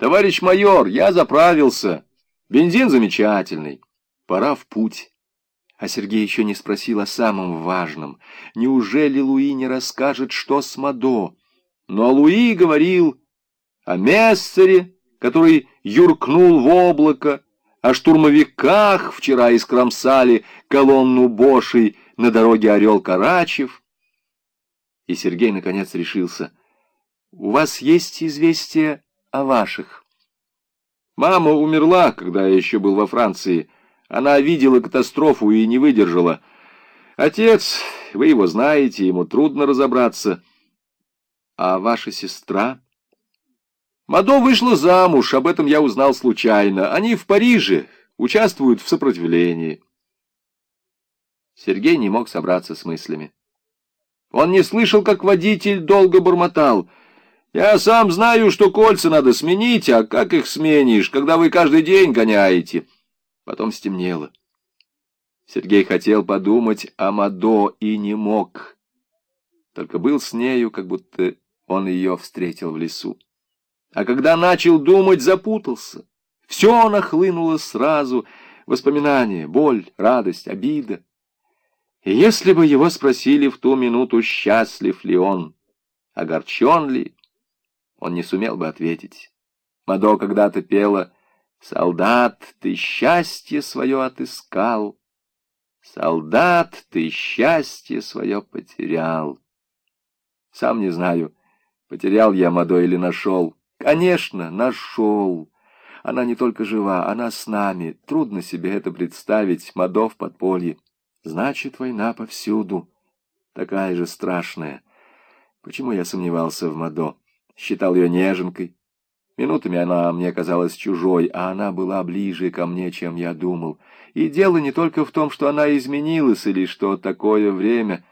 «Товарищ майор, я заправился. Бензин замечательный. Пора в путь». А Сергей еще не спросил о самом важном. Неужели Луи не расскажет, что с Мадо? Но Луи говорил о Мессере, который юркнул в облако, о штурмовиках вчера искромсали колонну Бошей на дороге Орел-Карачев. И Сергей, наконец, решился. «У вас есть известие о ваших?» Мама умерла, когда я еще был во Франции. Она видела катастрофу и не выдержала. Отец, вы его знаете, ему трудно разобраться. А ваша сестра? Мадо вышла замуж, об этом я узнал случайно. Они в Париже, участвуют в сопротивлении. Сергей не мог собраться с мыслями. Он не слышал, как водитель долго бормотал. «Я сам знаю, что кольца надо сменить, а как их сменишь, когда вы каждый день гоняете?» Потом стемнело. Сергей хотел подумать о Мадо и не мог. Только был с нею, как будто он ее встретил в лесу. А когда начал думать, запутался. Все нахлынуло сразу. Воспоминания, боль, радость, обида. И если бы его спросили в ту минуту, счастлив ли он, огорчен ли, он не сумел бы ответить. Мадо когда-то пела «Солдат, ты счастье свое отыскал, солдат, ты счастье свое потерял». Сам не знаю, потерял я Мадо или нашел. Конечно, нашел. Она не только жива, она с нами. Трудно себе это представить, Мадо в подполье. Значит, война повсюду. Такая же страшная. Почему я сомневался в Мадо? Считал ее неженкой. Минутами она мне казалась чужой, а она была ближе ко мне, чем я думал. И дело не только в том, что она изменилась или что такое время.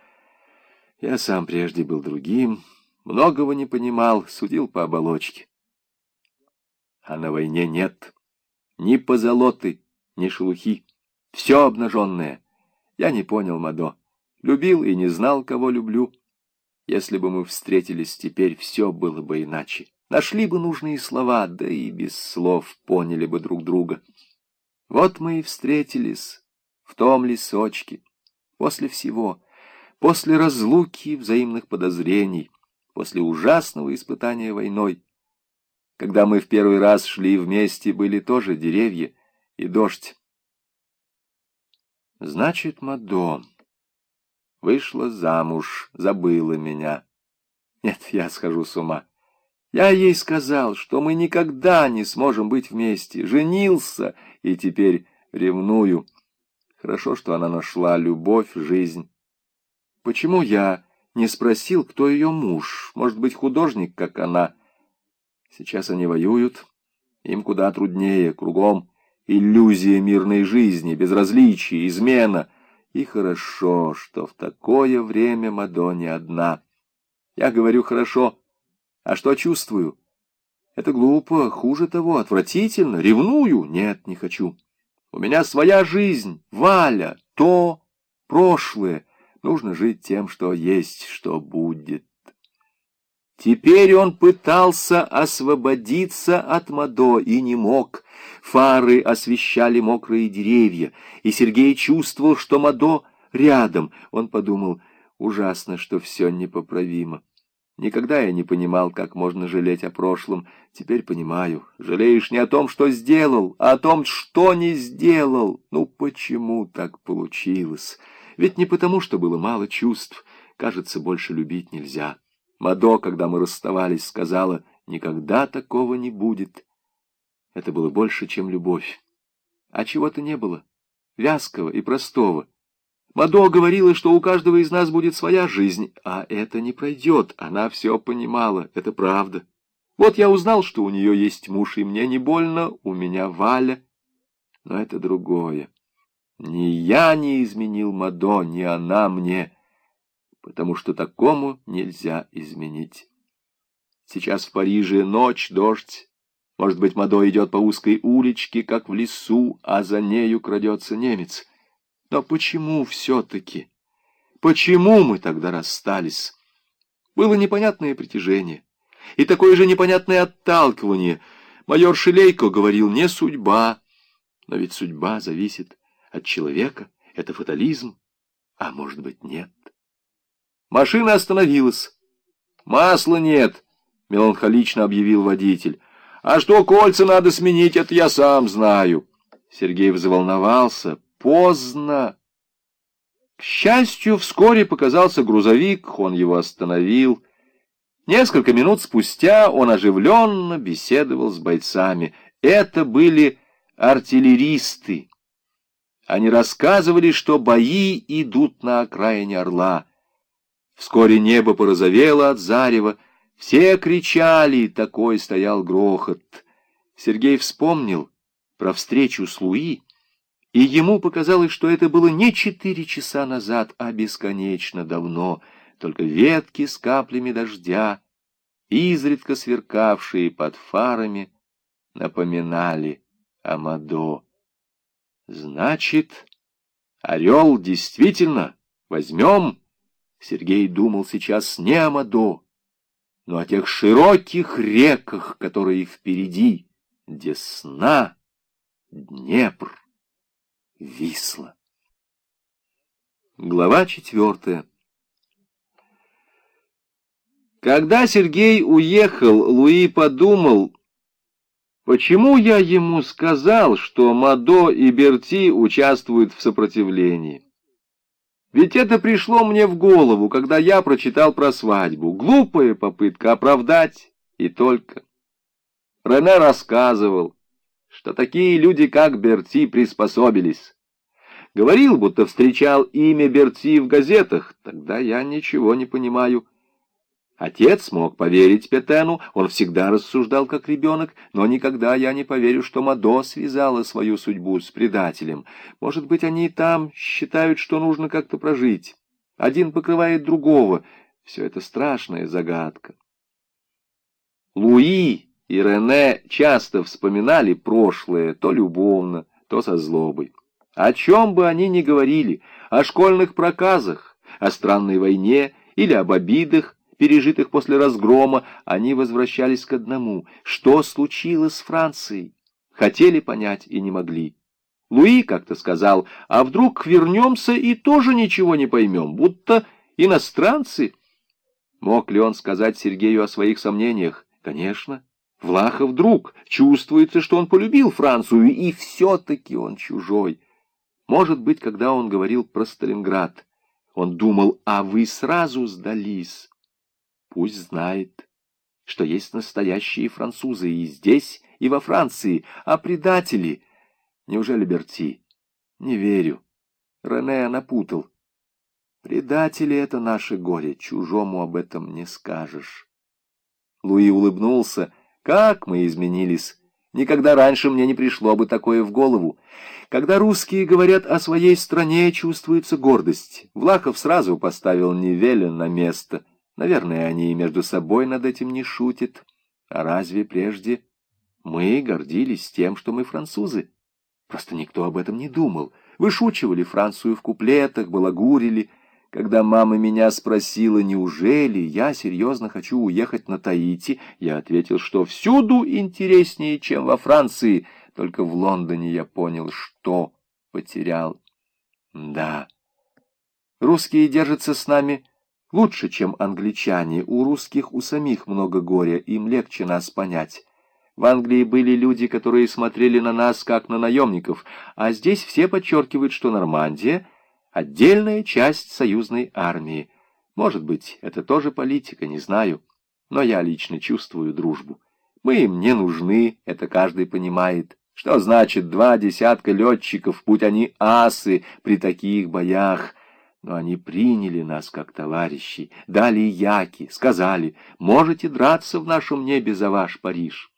Я сам прежде был другим, многого не понимал, судил по оболочке а на войне нет ни позолоты, ни шелухи. Все обнаженное. Я не понял, Мадо. Любил и не знал, кого люблю. Если бы мы встретились теперь, все было бы иначе. Нашли бы нужные слова, да и без слов поняли бы друг друга. Вот мы и встретились в том лесочке. После всего, после разлуки взаимных подозрений, после ужасного испытания войной, когда мы в первый раз шли вместе, были тоже деревья и дождь. Значит, Мадо вышла замуж, забыла меня. Нет, я схожу с ума. Я ей сказал, что мы никогда не сможем быть вместе. Женился, и теперь ревную. Хорошо, что она нашла любовь, жизнь. Почему я не спросил, кто ее муж? Может быть, художник, как она? Сейчас они воюют, им куда труднее, кругом иллюзия мирной жизни, безразличие, измена. И хорошо, что в такое время Мадонне одна. Я говорю хорошо, а что чувствую? Это глупо, хуже того, отвратительно, ревную? Нет, не хочу. У меня своя жизнь, Валя, то, прошлое. Нужно жить тем, что есть, что будет. Теперь он пытался освободиться от Мадо и не мог. Фары освещали мокрые деревья, и Сергей чувствовал, что Мадо рядом. Он подумал, ужасно, что все непоправимо. Никогда я не понимал, как можно жалеть о прошлом. Теперь понимаю. Жалеешь не о том, что сделал, а о том, что не сделал. Ну почему так получилось? Ведь не потому, что было мало чувств. Кажется, больше любить нельзя. Мадо, когда мы расставались, сказала, никогда такого не будет. Это было больше, чем любовь. А чего-то не было, вязкого и простого. Мадо говорила, что у каждого из нас будет своя жизнь, а это не пройдет. Она все понимала, это правда. Вот я узнал, что у нее есть муж, и мне не больно, у меня Валя. Но это другое. Ни я не изменил Мадо, ни она мне потому что такому нельзя изменить. Сейчас в Париже ночь, дождь. Может быть, Мадо идет по узкой уличке, как в лесу, а за нею крадется немец. Но почему все-таки? Почему мы тогда расстались? Было непонятное притяжение и такое же непонятное отталкивание. Майор Шилейко говорил, не судьба. Но ведь судьба зависит от человека. Это фатализм. А может быть, нет. Машина остановилась. «Масла нет», — меланхолично объявил водитель. «А что кольца надо сменить, это я сам знаю». Сергей взволновался. «Поздно». К счастью, вскоре показался грузовик, он его остановил. Несколько минут спустя он оживленно беседовал с бойцами. Это были артиллеристы. Они рассказывали, что бои идут на окраине Орла. Вскоре небо порозовело от зарева. Все кричали, такой стоял грохот. Сергей вспомнил про встречу с Луи, и ему показалось, что это было не четыре часа назад, а бесконечно давно, только ветки с каплями дождя, изредка сверкавшие под фарами, напоминали о Мадо. Значит, орел действительно возьмем? Сергей думал сейчас не о Мадо, но о тех широких реках, которые впереди. Десна, Днепр, Висла. Глава четвертая. Когда Сергей уехал, Луи подумал, Почему я ему сказал, что Мадо и Берти участвуют в сопротивлении? Ведь это пришло мне в голову, когда я прочитал про свадьбу. Глупая попытка оправдать и только. Рене рассказывал, что такие люди, как Берти, приспособились. Говорил, будто встречал имя Берти в газетах. Тогда я ничего не понимаю. Отец мог поверить Петену, он всегда рассуждал как ребенок, но никогда я не поверю, что Мадо связала свою судьбу с предателем. Может быть, они и там считают, что нужно как-то прожить. Один покрывает другого. Все это страшная загадка. Луи и Рене часто вспоминали прошлое, то любовно, то со злобой. О чем бы они ни говорили, о школьных проказах, о странной войне или об обидах, пережитых после разгрома, они возвращались к одному. Что случилось с Францией? Хотели понять и не могли. Луи как-то сказал, а вдруг вернемся и тоже ничего не поймем, будто иностранцы. Мог ли он сказать Сергею о своих сомнениях? Конечно. Влахов друг. Чувствуется, что он полюбил Францию, и все-таки он чужой. Может быть, когда он говорил про Сталинград, он думал, а вы сразу сдались. Пусть знает, что есть настоящие французы и здесь, и во Франции, а предатели... Неужели Берти? Не верю. Рене напутал. Предатели — это наше горе, чужому об этом не скажешь. Луи улыбнулся. Как мы изменились! Никогда раньше мне не пришло бы такое в голову. Когда русские говорят о своей стране, чувствуется гордость. Влахов сразу поставил Невеля на место — Наверное, они и между собой над этим не шутят. А разве прежде мы гордились тем, что мы французы? Просто никто об этом не думал. Вышучивали Францию в куплетах, балагурили. Когда мама меня спросила, неужели я серьезно хочу уехать на Таити, я ответил, что всюду интереснее, чем во Франции. Только в Лондоне я понял, что потерял. Да, русские держатся с нами Лучше, чем англичане, у русских у самих много горя, им легче нас понять. В Англии были люди, которые смотрели на нас, как на наемников, а здесь все подчеркивают, что Нормандия — отдельная часть союзной армии. Может быть, это тоже политика, не знаю, но я лично чувствую дружбу. Мы им не нужны, это каждый понимает. Что значит два десятка летчиков, будь они асы при таких боях? Но они приняли нас как товарищей, дали яки, сказали, можете драться в нашем небе за ваш Париж.